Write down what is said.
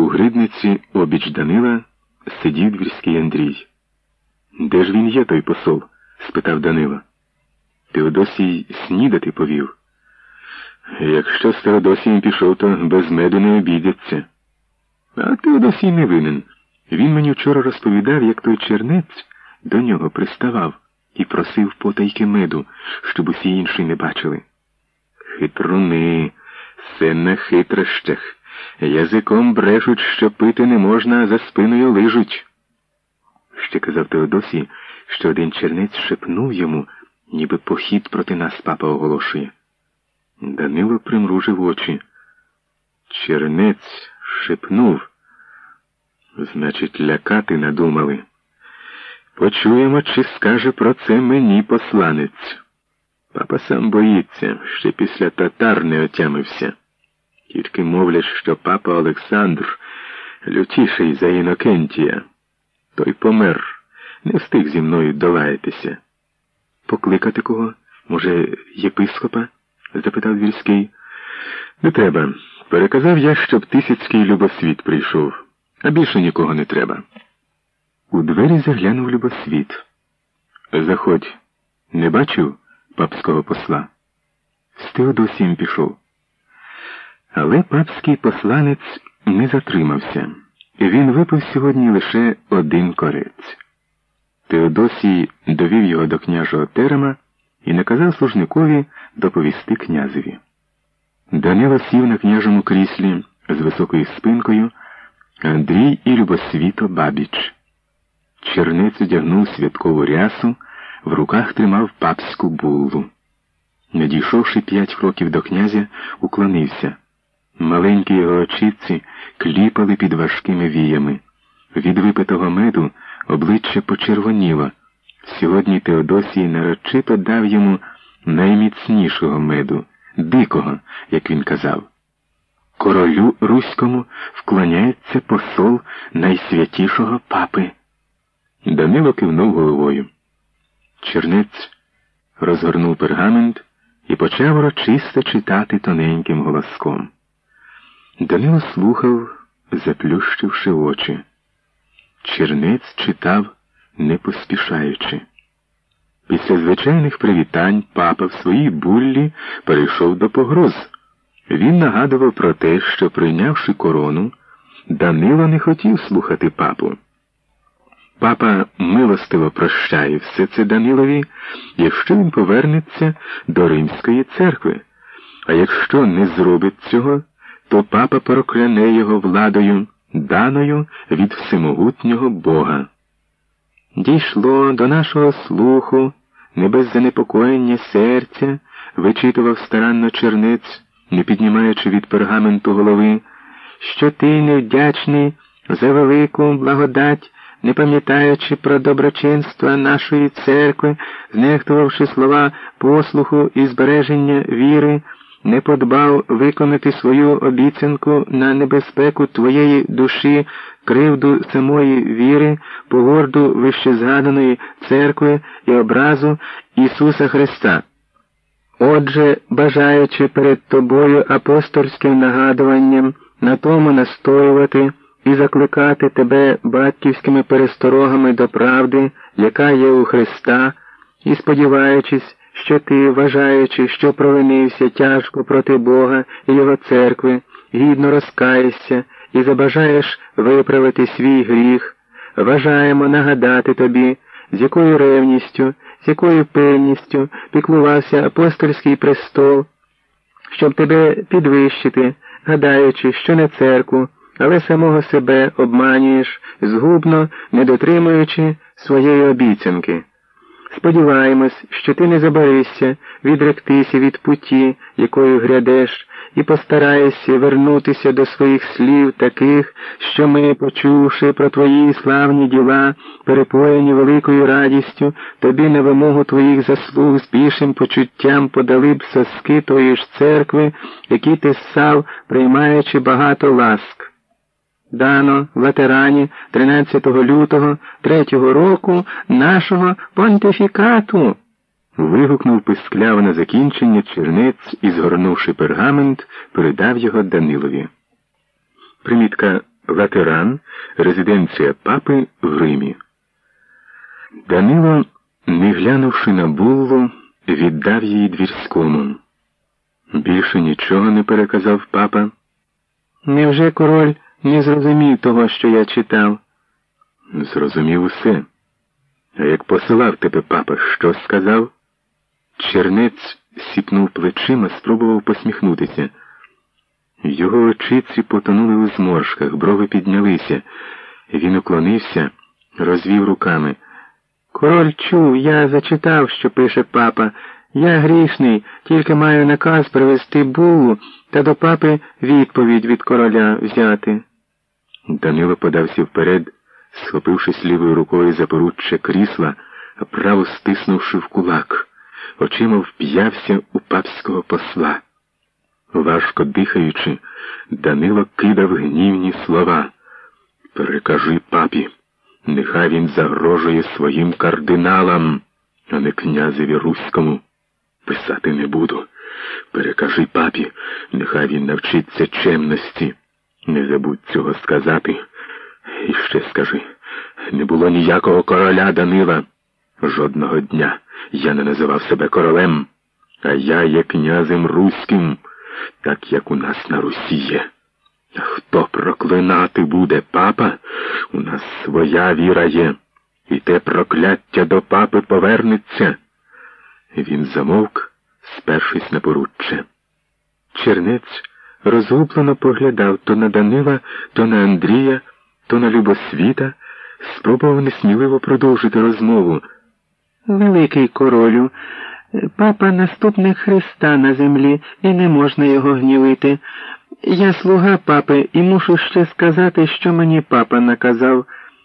У гридниці обіч Данила сидів двірський Андрій. Де ж він є, той посол? спитав Данило. Теодосій снідати повів. Якщо з Теодосієм пішов, то без меду не обійдеться. А Теодосій не винен. Він мені вчора розповідав, як той чернець до нього приставав і просив потайки меду, щоб усі інші не бачили. Хитруни, все на хитрощах. Язиком брешуть, що пити не можна, а за спиною лижуть. Ще казав Теодосій, що один чернець шепнув йому, ніби похід проти нас папа оголошує. Данило примружив очі. Чернець шепнув. Значить, лякати надумали. Почуємо, чи скаже про це мені посланець. Папа сам боїться, ще після татар не отямився. Тільки мовлять, що папа Олександр лютіший за Інокентія. Той помер, не встиг зі мною долаятися. Покликати кого? Може, єпископа? запитав вільський. Не треба. Переказав я, щоб тисяцький любосвіт прийшов, а більше нікого не треба. У двері заглянув любосвіт. Заходь, не бачив папського посла? З Теодосієм пішов. Але папський посланець не затримався. Він випив сьогодні лише один корець. Теодосій довів його до княжого терема і наказав служникові доповісти князеві. Данило сів на княжому кріслі з високою спинкою, Андрій і Любосвіто Бабіч. Чернець одягнув святкову рясу, в руках тримав папську буллу. Надійшовши п'ять кроків до князя, уклонився. Маленькі його очіці кліпали під важкими віями. Від випитого меду обличчя почервоніло. Сьогодні Теодосій нарочито дав йому найміцнішого меду, дикого, як він казав. Королю Руському вклоняється посол найсвятішого папи. Данило кивнув головою. Чернець розгорнув пергамент і почав урочисто читати тоненьким голоском. Данило слухав, заплющивши очі. Чернець читав, не поспішаючи. Після звичайних привітань папа в своїй буллі перейшов до погроз. Він нагадував про те, що, прийнявши корону, Данило не хотів слухати папу. Папа милостиво прощає все це Данилові, якщо він повернеться до Римської церкви, а якщо не зробить цього, то папа прокляне його владою, даною від всемогутнього Бога. Дійшло до нашого слуху, не без занепокоєння серця, вичитував старанно черниць, не піднімаючи від пергаменту голови, що ти невдячний за велику благодать, не пам'ятаючи про доброчинство нашої церкви, знехтувавши слова послуху і збереження віри не подбав виконати свою обіцянку на небезпеку твоєї душі, кривду самої віри, погорду вищезгаданої церкви і образу Ісуса Христа. Отже, бажаючи перед тобою апостольським нагадуванням на тому настоювати і закликати тебе батьківськими пересторогами до правди, яка є у Христа, і сподіваючись, що ти, вважаючи, що провинився тяжко проти Бога і Його церкви, гідно розкаєшся і забажаєш виправити свій гріх, вважаємо нагадати тобі, з якою ревністю, з якою пильністю піклувався апостольський престол, щоб тебе підвищити, гадаючи, що не церкву, але самого себе обманюєш, згубно не дотримуючи своєї обіцянки. Сподіваємось, що ти не забарешся відректися від путі, якою грядеш, і постараєшся вернутися до своїх слів таких, що ми, почувши про твої славні діла, перепоєні великою радістю, тобі на вимогу твоїх заслуг з більшим почуттям подали б соски тої ж церкви, які ти ссав, приймаючи багато ласк дано в Латерані 13 лютого третього року нашого понтифікату. Вигукнув пискляво на закінчення чернець і, згорнувши пергамент, передав його Данилові. Примітка Латеран, резиденція папи в Римі. Данило, не глянувши на буллу, віддав її двірському. Більше нічого не переказав папа. Невже король не зрозумів того, що я читав? Зрозумів усе. А як посилав тебе папа, що сказав? Чернець сіпнув плечима, спробував посміхнутися. Його очиці потонули у зморшках, брови піднялися. Він уклонився, розвів руками. Король чув, я зачитав, що пише папа. Я грішний, тільки маю наказ привезти булу та до папи відповідь від короля взяти. Данило подався вперед, схопившись лівою рукою за поруччя крісла, а право стиснувши в кулак, очима вп'явся у папського посла. Важко дихаючи, Данило кидав гнівні слова. Перекажи папі, нехай він загрожує своїм кардиналам, а не князеві Руському. Писати не буду. Перекажи папі, нехай він навчиться чемності. Не забудь цього сказати. І ще скажи, не було ніякого короля Данила. Жодного дня я не називав себе королем, а я є князем Руським, так як у нас на Русі є. Хто проклинати буде папа? У нас своя віра є, і те прокляття до папи повернеться. Він замовк, спершись на поруччя. Чернець розгублено поглядав то на Данила, то на Андрія, то на Любосвіта, спробував несміливо продовжити розмову. Великий королю, папа наступник Христа на землі, і не можна його гнівити. Я слуга папи і мушу ще сказати, що мені папа наказав.